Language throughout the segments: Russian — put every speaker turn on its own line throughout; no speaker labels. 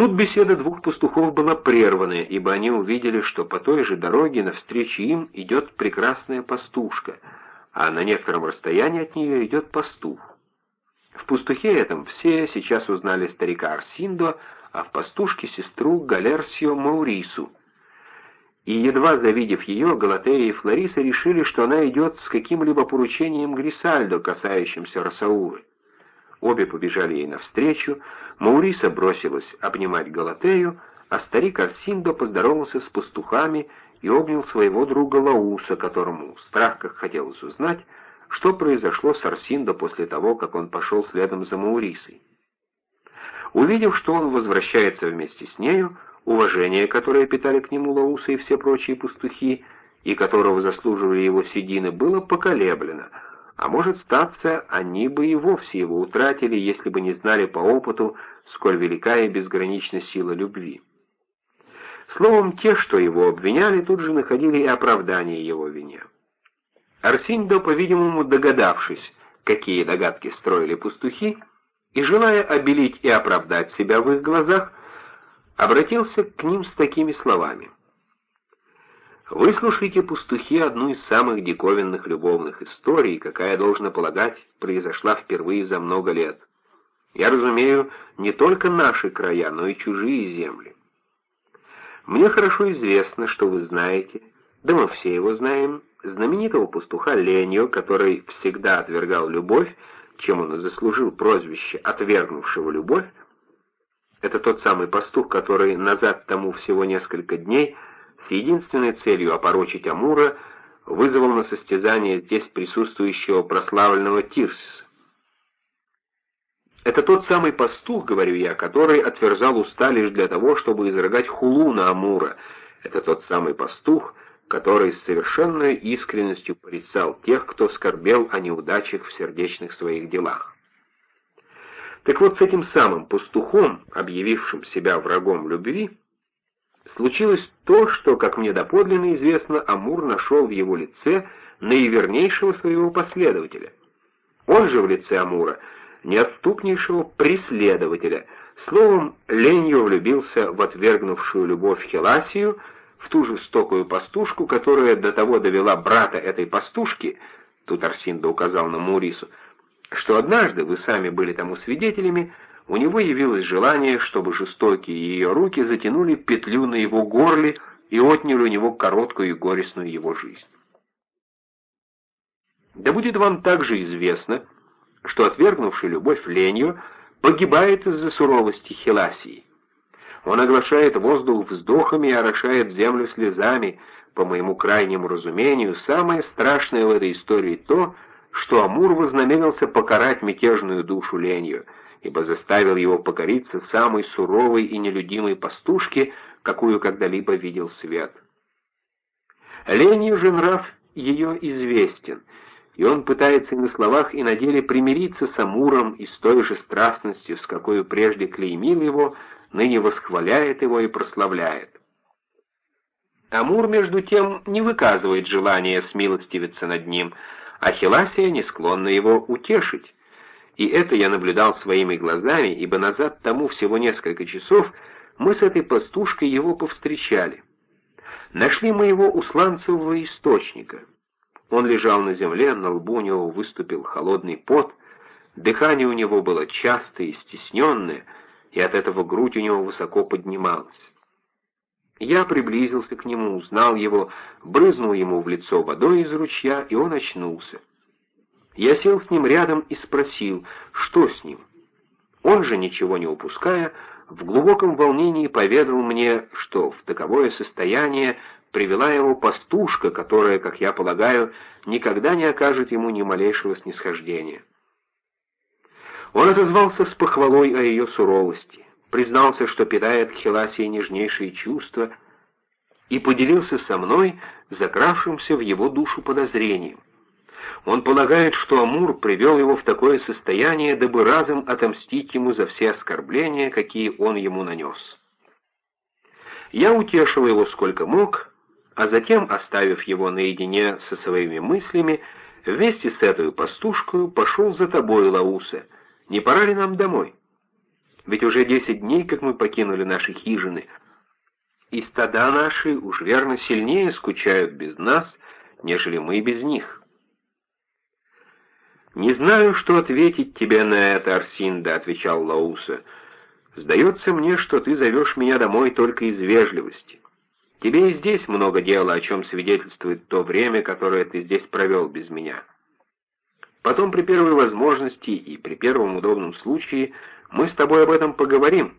Тут беседа двух пастухов была прервана, ибо они увидели, что по той же дороге навстречу им идет прекрасная пастушка, а на некотором расстоянии от нее идет пастух. В пастухе этом все сейчас узнали старика Арсиндо, а в пастушке сестру Галерсио Маурису. И едва завидев ее, Галатея и Флориса решили, что она идет с каким-либо поручением Грисальдо, касающимся Росауры. Обе побежали ей навстречу, Мауриса бросилась обнимать Галатею, а старик Арсиндо поздоровался с пастухами и обнял своего друга Лауса, которому в страх как хотелось узнать, что произошло с Арсиндо после того, как он пошел следом за Маурисой. Увидев, что он возвращается вместе с нею, уважение, которое питали к нему Лауса и все прочие пастухи, и которого заслуживали его седины, было поколеблено, а может статься, они бы и вовсе его утратили, если бы не знали по опыту, сколь велика и безгранична сила любви. Словом, те, что его обвиняли, тут же находили и оправдание его вине. Арсиндо, по-видимому, догадавшись, какие догадки строили пастухи, и желая обелить и оправдать себя в их глазах, обратился к ним с такими словами. «Выслушайте, пастухи, одну из самых диковинных любовных историй, какая, должна полагать, произошла впервые за много лет. Я разумею не только наши края, но и чужие земли. Мне хорошо известно, что вы знаете, да мы все его знаем, знаменитого пастуха Ленью, который всегда отвергал любовь, чем он и заслужил прозвище «отвергнувшего любовь», это тот самый пастух, который назад тому всего несколько дней единственной целью опорочить Амура вызвал на состязание здесь присутствующего прославленного Тирсиса. Это тот самый пастух, говорю я, который отверзал уста лишь для того, чтобы изрыгать хулу на Амура. Это тот самый пастух, который с совершенной искренностью порицал тех, кто скорбел о неудачах в сердечных своих делах. Так вот, с этим самым пастухом, объявившим себя врагом любви, случилось то, что, как мне доподлинно известно, Амур нашел в его лице наивернейшего своего последователя. Он же в лице Амура неотступнейшего преследователя, словом, ленью влюбился в отвергнувшую любовь Хеласию, в ту жестокую пастушку, которая до того довела брата этой пастушки, тут Арсинда указал на Мурису, что однажды, вы сами были тому свидетелями, у него явилось желание, чтобы жестокие ее руки затянули петлю на его горле и отняли у него короткую и горестную его жизнь. Да будет вам также известно, что отвергнувший любовь ленью погибает из-за суровости Хеласии. Он оглашает воздух вздохами и орошает землю слезами. По моему крайнему разумению, самое страшное в этой истории то, что Амур вознамерился покарать мятежную душу ленью, ибо заставил его покориться самой суровой и нелюдимой пастушке, какую когда-либо видел свет. Ленью же нрав ее известен, и он пытается и на словах, и на деле примириться с Амуром и с той же страстностью, с какой прежде клеймил его, ныне восхваляет его и прославляет. Амур, между тем, не выказывает желания смилостивиться над ним, а Хиласия не склонна его утешить. И это я наблюдал своими глазами, ибо назад тому всего несколько часов мы с этой пастушкой его повстречали. Нашли мы его у сланцевого источника. Он лежал на земле, на лбу у него выступил холодный пот, дыхание у него было частое и стесненное, и от этого грудь у него высоко поднималась. Я приблизился к нему, узнал его, брызнул ему в лицо водой из ручья, и он очнулся. Я сел с ним рядом и спросил, что с ним. Он же, ничего не упуская, в глубоком волнении поведал мне, что в таковое состояние привела его пастушка, которая, как я полагаю, никогда не окажет ему ни малейшего снисхождения. Он отозвался с похвалой о ее суровости, признался, что питает к Хеласии нежнейшие чувства, и поделился со мной закравшимся в его душу подозрением. Он полагает, что Амур привел его в такое состояние, дабы разом отомстить ему за все оскорбления, какие он ему нанес. Я утешил его сколько мог, а затем, оставив его наедине со своими мыслями, вместе с этой пастушкой пошел за тобой, Лауса. Не пора ли нам домой? Ведь уже десять дней, как мы покинули наши хижины, и стада наши уж верно сильнее скучают без нас, нежели мы без них. «Не знаю, что ответить тебе на это, Арсинда», — отвечал Лауса. «Сдается мне, что ты зовешь меня домой только из вежливости. Тебе и здесь много дела, о чем свидетельствует то время, которое ты здесь провел без меня. Потом при первой возможности и при первом удобном случае мы с тобой об этом поговорим.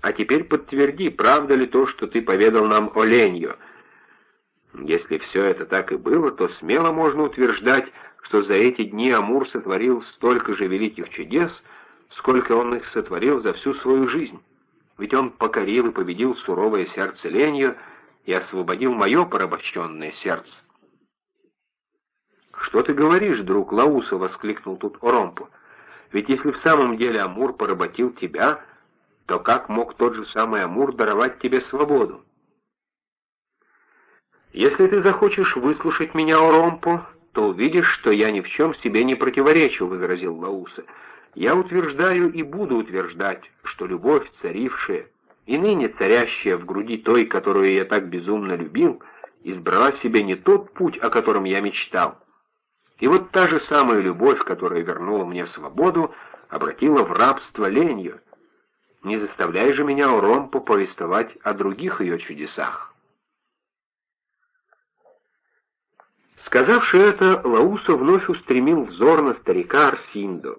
А теперь подтверди, правда ли то, что ты поведал нам о Ленью. Если все это так и было, то смело можно утверждать, что за эти дни Амур сотворил столько же великих чудес, сколько он их сотворил за всю свою жизнь. Ведь он покорил и победил суровое сердце Ленью и освободил мое порабощенное сердце. «Что ты говоришь, друг Лауса?» — воскликнул тут Оромпу. «Ведь если в самом деле Амур поработил тебя, то как мог тот же самый Амур даровать тебе свободу?» «Если ты захочешь выслушать меня, Оромпо, то увидишь, что я ни в чем себе не противоречу», — возразил Лауса. «Я утверждаю и буду утверждать, что любовь, царившая, и ныне царящая в груди той, которую я так безумно любил, избрала себе не тот путь, о котором я мечтал. И вот та же самая любовь, которая вернула мне свободу, обратила в рабство ленью. Не заставляй же меня, Уромпу, повествовать о других ее чудесах. Сказавши это, Лаусо вновь устремил взор на старика Арсиндо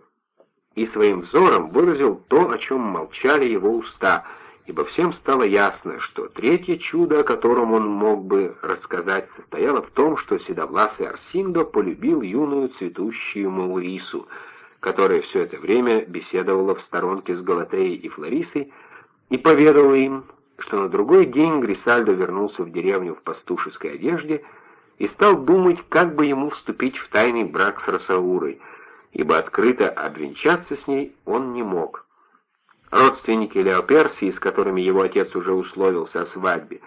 и своим взором выразил то, о чем молчали его уста — ибо всем стало ясно, что третье чудо, о котором он мог бы рассказать, состояло в том, что седовласый Арсиндо полюбил юную цветущую Маурису, которая все это время беседовала в сторонке с Галатеей и Флорисой, и поведала им, что на другой день Грисальдо вернулся в деревню в пастушеской одежде и стал думать, как бы ему вступить в тайный брак с Росаурой, ибо открыто обвенчаться с ней он не мог. Родственники Леоперсии, с которыми его отец уже условился о свадьбе,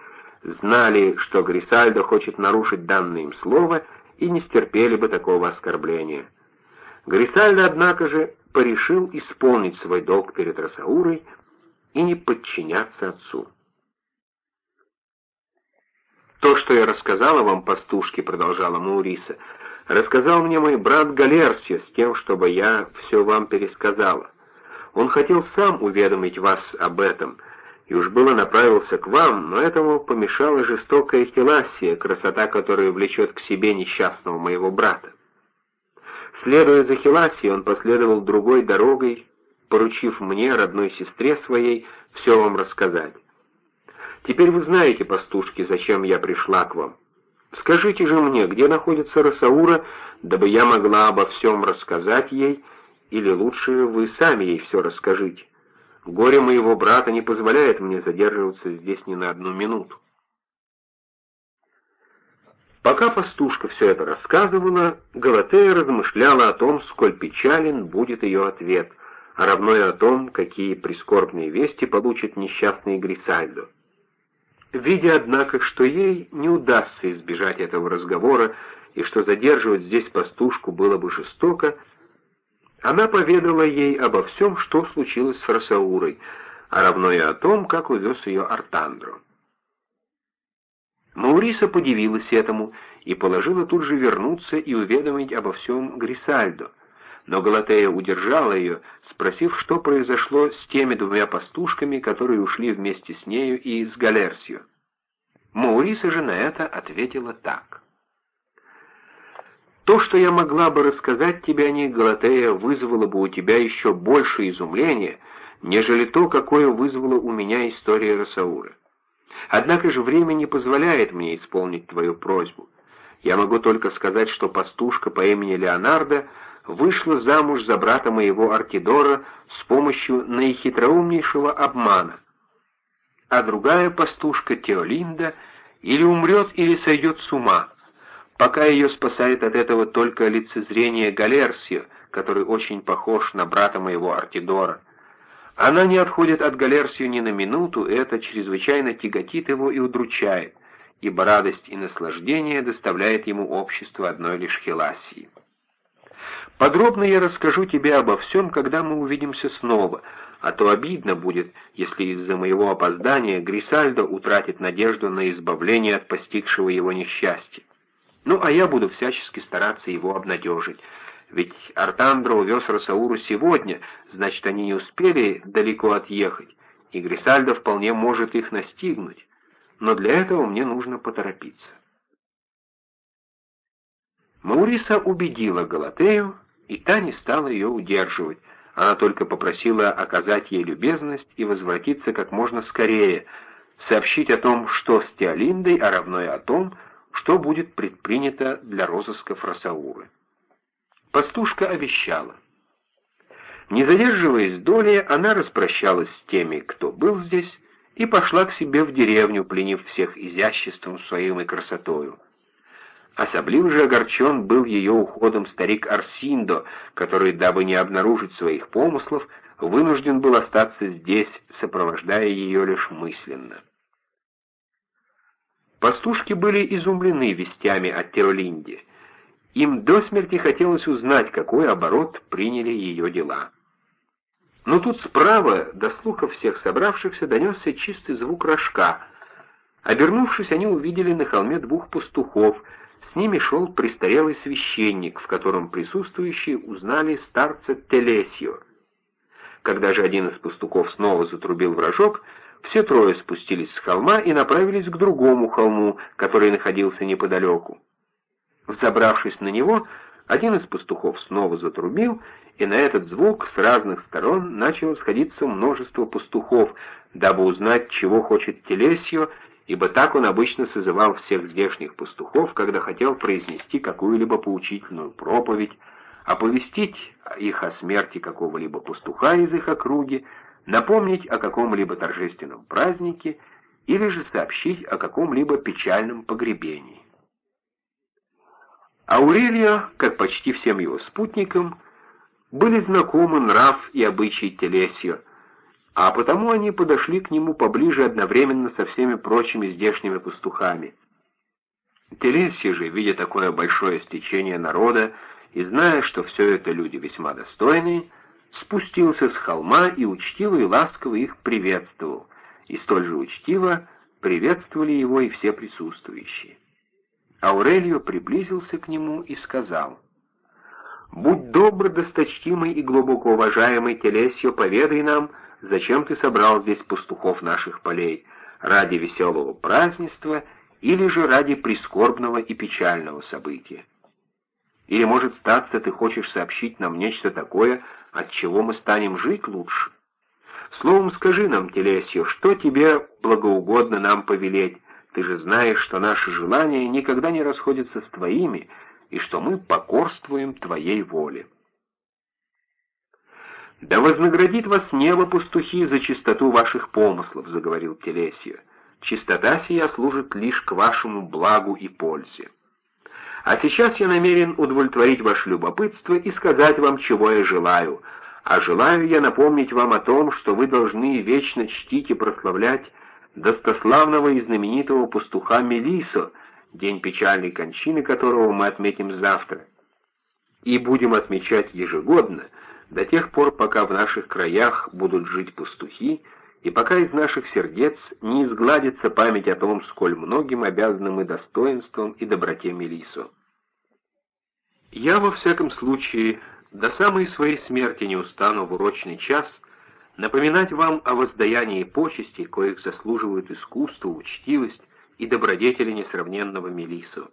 знали, что Грисальдо хочет нарушить данное им слово и не стерпели бы такого оскорбления. Грисальдо, однако же, порешил исполнить свой долг перед Росаурой и не подчиняться отцу. «То, что я рассказала вам, пастушки», — продолжала Мауриса, — «рассказал мне мой брат Галерсия с тем, чтобы я все вам пересказала. Он хотел сам уведомить вас об этом, и уж было направился к вам, но этому помешала жестокая Хеласия, красота которой влечет к себе несчастного моего брата. Следуя за Хеласией, он последовал другой дорогой, поручив мне, родной сестре своей, все вам рассказать. Теперь вы знаете, пастушки, зачем я пришла к вам. Скажите же мне, где находится Росаура, дабы я могла обо всем рассказать ей, или лучше вы сами ей все расскажите. Горе моего брата не позволяет мне задерживаться здесь ни на одну минуту. Пока пастушка все это рассказывала, Галатея размышляла о том, сколь печален будет ее ответ, а равно и о том, какие прискорбные вести получит несчастный Грисальдо. Видя, однако, что ей не удастся избежать этого разговора и что задерживать здесь пастушку было бы жестоко, она поведала ей обо всем, что случилось с Росаурой, а равно и о том, как увез ее Артандро. Мауриса подивилась этому и положила тут же вернуться и уведомить обо всем Грисальдо, но Галатея удержала ее, спросив, что произошло с теми двумя пастушками, которые ушли вместе с нею и с Галерсио. Мауриса же на это ответила так. То, что я могла бы рассказать тебе о них, Галатея, вызвало бы у тебя еще больше изумления, нежели то, какое вызвала у меня история Росаура. Однако же время не позволяет мне исполнить твою просьбу. Я могу только сказать, что пастушка по имени Леонардо вышла замуж за брата моего Артидора с помощью наихитроумнейшего обмана. А другая пастушка Теолинда или умрет, или сойдет с ума, Пока ее спасает от этого только лицезрение Галерсио, который очень похож на брата моего Артидора. Она не отходит от Галерсио ни на минуту, это чрезвычайно тяготит его и удручает, ибо радость и наслаждение доставляет ему общество одной лишь Хеласии. Подробно я расскажу тебе обо всем, когда мы увидимся снова, а то обидно будет, если из-за моего опоздания Грисальдо утратит надежду на избавление от постигшего его несчастья. Ну, а я буду всячески стараться его обнадежить. Ведь Артандро увез Росауру сегодня, значит, они не успели далеко отъехать, и Грисальдо вполне может их настигнуть. Но для этого мне нужно поторопиться. Мауриса убедила Галатею, и та не стала ее удерживать, она только попросила оказать ей любезность и возвратиться как можно скорее, сообщить о том, что с Теолиндой, а равно и о том, что будет предпринято для розыска Фросауры. Пастушка обещала. Не задерживаясь доли, она распрощалась с теми, кто был здесь, и пошла к себе в деревню, пленив всех изяществом своим и красотою. Особливо же огорчен был ее уходом старик Арсиндо, который, дабы не обнаружить своих помыслов, вынужден был остаться здесь, сопровождая ее лишь мысленно. Пастушки были изумлены вестями от Теолинди. Им до смерти хотелось узнать, какой оборот приняли ее дела. Но тут справа, до слухов всех собравшихся, донесся чистый звук рожка. Обернувшись, они увидели на холме двух пастухов — с ними шел престарелый священник, в котором присутствующие узнали старца Телесио. Когда же один из пастухов снова затрубил вражок, все трое спустились с холма и направились к другому холму, который находился неподалеку. Взобравшись на него, один из пастухов снова затрубил, и на этот звук с разных сторон начало сходиться множество пастухов, дабы узнать, чего хочет Телесио ибо так он обычно созывал всех здешних пастухов, когда хотел произнести какую-либо поучительную проповедь, оповестить их о смерти какого-либо пастуха из их округи, напомнить о каком-либо торжественном празднике или же сообщить о каком-либо печальном погребении. Аурелио, как почти всем его спутникам, были знакомы нрав и обычаи Телесио, а потому они подошли к нему поближе одновременно со всеми прочими здешними пастухами. Тересий же, видя такое большое стечение народа и зная, что все это люди весьма достойные, спустился с холма и учтиво и ласково их приветствовал, и столь же учтиво приветствовали его и все присутствующие. Аурелио приблизился к нему и сказал, «Будь добр, досточтимый и глубоко уважаемый Телесио, поведай нам, — зачем ты собрал здесь пастухов наших полей, ради веселого празднества или же ради прискорбного и печального события? Или, может, статься, ты хочешь сообщить нам нечто такое, от чего мы станем жить лучше? Словом, скажи нам, Телесио, что тебе благоугодно нам повелеть? Ты же знаешь, что наши желания никогда не расходятся с твоими, и что мы покорствуем твоей воле. «Да вознаградит вас небо, пастухи, за чистоту ваших помыслов», — заговорил Телесия. «Чистота сия служит лишь к вашему благу и пользе. А сейчас я намерен удовлетворить ваше любопытство и сказать вам, чего я желаю. А желаю я напомнить вам о том, что вы должны вечно чтить и прославлять достославного и знаменитого пастуха Мелисо, день печальной кончины которого мы отметим завтра. И будем отмечать ежегодно — до тех пор, пока в наших краях будут жить пастухи, и пока из наших сердец не изгладится память о том, сколь многим обязаны мы достоинством и доброте Мелису. Я, во всяком случае, до самой своей смерти не устану в урочный час напоминать вам о воздаянии почести, коих заслуживают искусство, учтивость и добродетели несравненного Мелису.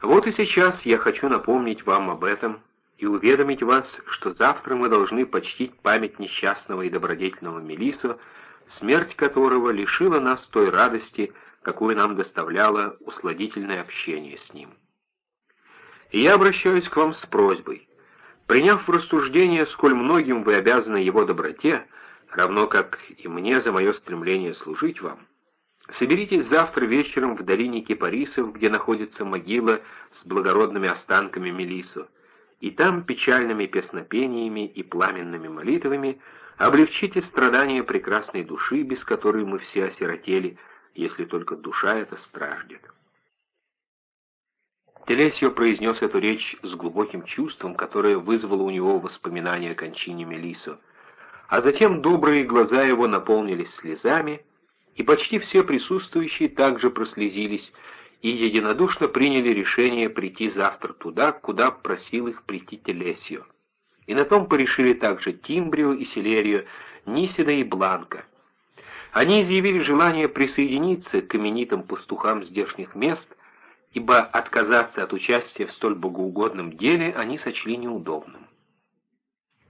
Вот и сейчас я хочу напомнить вам об этом, и уведомить вас, что завтра мы должны почтить память несчастного и добродетельного Мелису, смерть которого лишила нас той радости, какую нам доставляло усладительное общение с ним. И я обращаюсь к вам с просьбой. Приняв в рассуждение, сколь многим вы обязаны его доброте, равно как и мне за мое стремление служить вам, соберитесь завтра вечером в долине Кипарисов, где находится могила с благородными останками Мелису, и там печальными песнопениями и пламенными молитвами облегчите страдания прекрасной души, без которой мы все осиротели, если только душа эта страждет. Телесио произнес эту речь с глубоким чувством, которое вызвало у него воспоминания о кончине Мелисо. а затем добрые глаза его наполнились слезами, и почти все присутствующие также прослезились и единодушно приняли решение прийти завтра туда, куда просил их прийти Телесио. И на том порешили также Тимбрио и Селерио, Нисида и Бланка. Они изъявили желание присоединиться к именитым пастухам здешних мест, ибо отказаться от участия в столь богоугодном деле они сочли неудобным.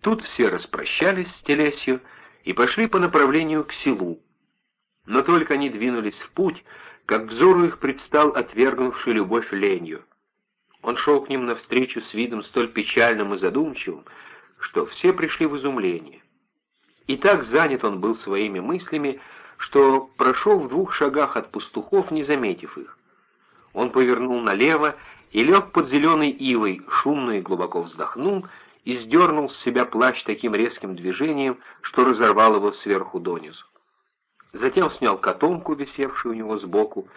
Тут все распрощались с Телесио и пошли по направлению к селу, но только они двинулись в путь, как взору их предстал отвергнувший любовь ленью. Он шел к ним навстречу с видом столь печальным и задумчивым, что все пришли в изумление. И так занят он был своими мыслями, что прошел в двух шагах от пастухов, не заметив их. Он повернул налево и лег под зеленой ивой, шумно и глубоко вздохнул и сдернул с себя плащ таким резким движением, что разорвал его сверху донизу затем снял котомку, висевшую у него сбоку,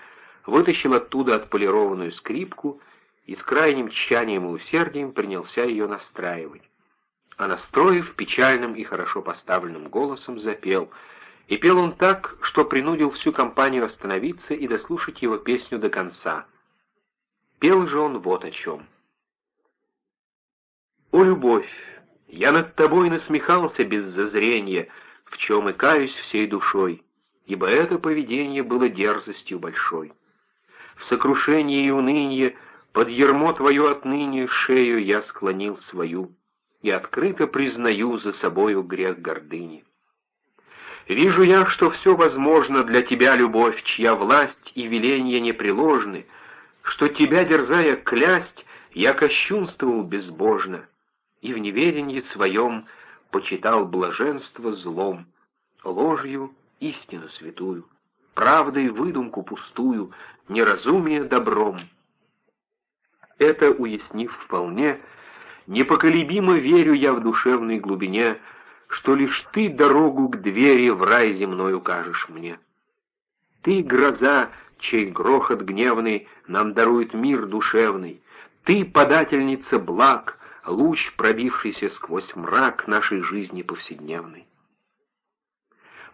вытащил оттуда отполированную скрипку и с крайним тщанием и усердием принялся ее настраивать. А настроив, печальным и хорошо поставленным голосом запел, и пел он так, что принудил всю компанию остановиться и дослушать его песню до конца. Пел же он вот о чем. «О, любовь! Я над тобой насмехался без зазрения, в чем и каюсь всей душой ибо это поведение было дерзостью большой. В сокрушении и унынии под ермо твою отныне шею я склонил свою и открыто признаю за собою грех гордыни. Вижу я, что все возможно для тебя, любовь, чья власть и веления непреложны, что тебя, дерзая клясть, я кощунствовал безбожно, и в неверенье своем почитал блаженство злом, ложью истину святую, правдой выдумку пустую, неразумие добром. Это уяснив вполне, непоколебимо верю я в душевной глубине, что лишь ты дорогу к двери в рай земной укажешь мне. Ты — гроза, чей грохот гневный нам дарует мир душевный, ты — подательница благ, луч, пробившийся сквозь мрак нашей жизни повседневной.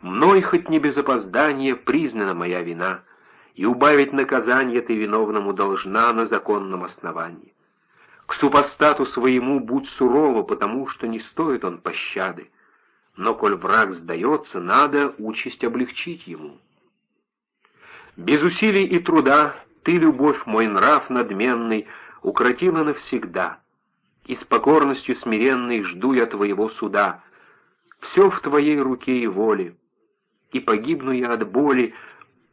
Мной хоть не без опоздания признана моя вина, и убавить наказание ты виновному должна на законном основании. К супостату своему будь сурова, потому что не стоит он пощады, но коль враг сдается, надо участь облегчить ему. Без усилий и труда ты, любовь, мой нрав надменный, укротила навсегда, и с покорностью смиренной жду я твоего суда. Все в твоей руке и воле, и погибну я от боли,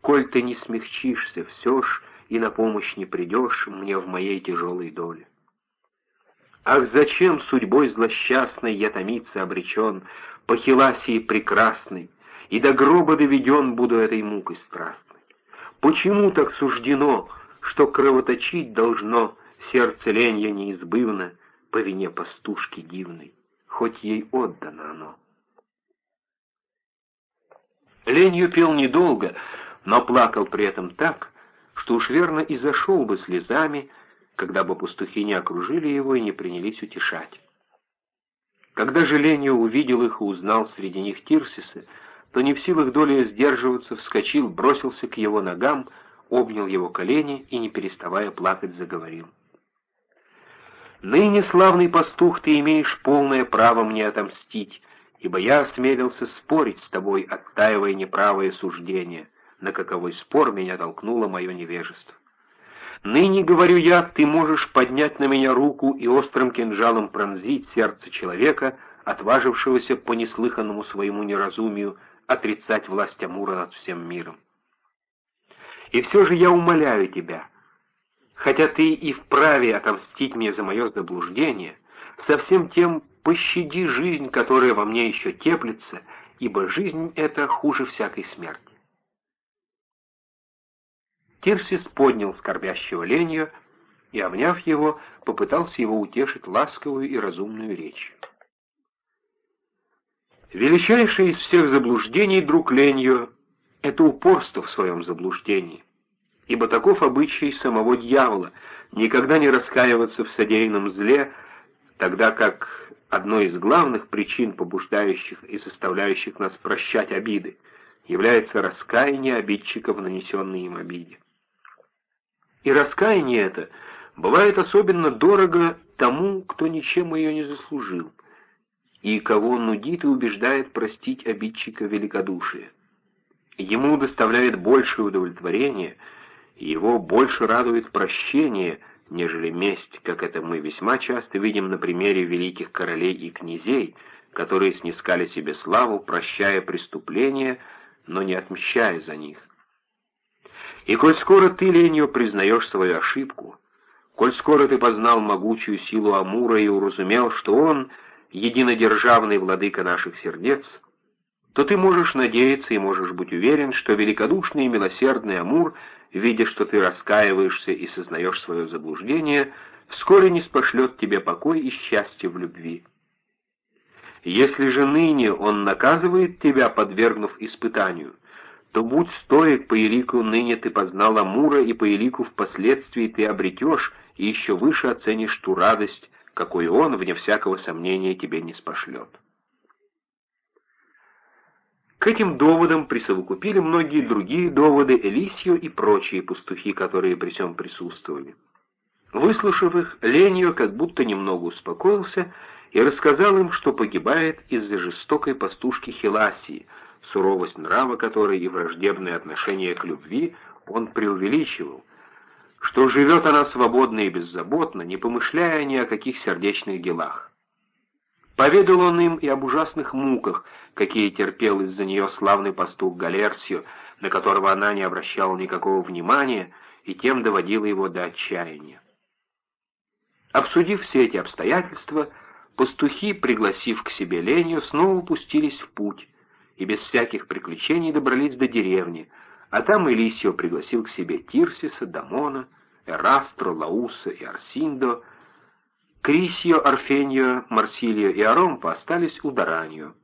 коль ты не смягчишься все ж и на помощь не придешь мне в моей тяжелой доле. Ах, зачем судьбой злосчастной я томиться обречен, по Хиласии прекрасной, и до гроба доведен буду этой мукой страстной? Почему так суждено, что кровоточить должно сердце ленья неизбывно по вине пастушки дивной, хоть ей отдано оно? Ленью пел недолго, но плакал при этом так, что уж верно и зашел бы слезами, когда бы пастухи не окружили его и не принялись утешать. Когда же Ленью увидел их и узнал среди них Тирсиса, то не в силах доли сдерживаться, вскочил, бросился к его ногам, обнял его колени и, не переставая плакать, заговорил. «Ныне, славный пастух, ты имеешь полное право мне отомстить, ибо я осмелился спорить с тобой, оттаивая неправое суждение, на каковой спор меня толкнуло мое невежество. Ныне, говорю я, ты можешь поднять на меня руку и острым кинжалом пронзить сердце человека, отважившегося по неслыханному своему неразумию отрицать власть Амура над всем миром. И все же я умоляю тебя, хотя ты и вправе отомстить мне за мое заблуждение, со всем тем пощади жизнь, которая во мне еще теплится, ибо жизнь эта хуже всякой смерти. Тирсис поднял скорбящего ленью и, обняв его, попытался его утешить ласковую и разумную речью. Величайшее из всех заблуждений, друг Ленью, — это упорство в своем заблуждении, ибо таков обычай самого дьявола — никогда не раскаиваться в содеянном зле, тогда как одной из главных причин, побуждающих и заставляющих нас прощать обиды, является раскаяние обидчика в нанесенной им обиде. И раскаяние это бывает особенно дорого тому, кто ничем ее не заслужил, и кого нудит и убеждает простить обидчика великодушие. Ему доставляет большее удовлетворение, его больше радует прощение, нежели месть, как это мы весьма часто видим на примере великих королей и князей, которые снискали себе славу, прощая преступления, но не отмщая за них. И коль скоро ты, ленью, признаешь свою ошибку, коль скоро ты познал могучую силу Амура и уразумел, что он — единодержавный владыка наших сердец, то ты можешь надеяться и можешь быть уверен, что великодушный и милосердный Амур, видя, что ты раскаиваешься и сознаешь свое заблуждение, вскоре не спошлет тебе покой и счастье в любви. Если же ныне он наказывает тебя, подвергнув испытанию, то будь стоек, по елику ныне ты познал Амура, и по елику впоследствии ты обретешь и еще выше оценишь ту радость, какой он, вне всякого сомнения, тебе не спошлет. К этим доводам присовокупили многие другие доводы Элисио и прочие пастухи, которые при всем присутствовали. Выслушав их, Леньо как будто немного успокоился и рассказал им, что погибает из-за жестокой пастушки Хиласии, суровость нрава которой и враждебное отношение к любви он преувеличивал, что живет она свободно и беззаботно, не помышляя ни о каких сердечных делах. Поведал он им и об ужасных муках, какие терпел из-за нее славный пастух Галерсио, на которого она не обращала никакого внимания и тем доводила его до отчаяния. Обсудив все эти обстоятельства, пастухи, пригласив к себе Леню, снова пустились в путь и без всяких приключений добрались до деревни, а там Элисио пригласил к себе Тирсиса, Дамона, Эрастро, Лауса и Арсиндо, Крисио, Орфеньо, Марсилио и Аромпа остались у Даранью.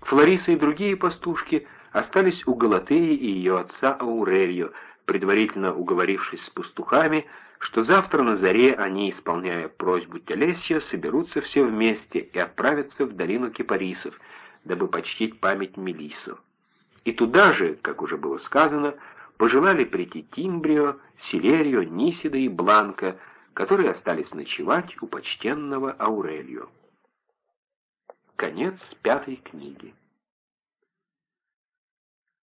Флориса и другие пастушки остались у Галатеи и ее отца Аурельо, предварительно уговорившись с пастухами, что завтра на заре они, исполняя просьбу Телесия, соберутся все вместе и отправятся в долину кипарисов, дабы почтить память Мелису. И туда же, как уже было сказано, пожелали прийти Тимбрио, Силерио, Нисида и Бланка, которые остались ночевать у почтенного Аурелио. Конец пятой книги.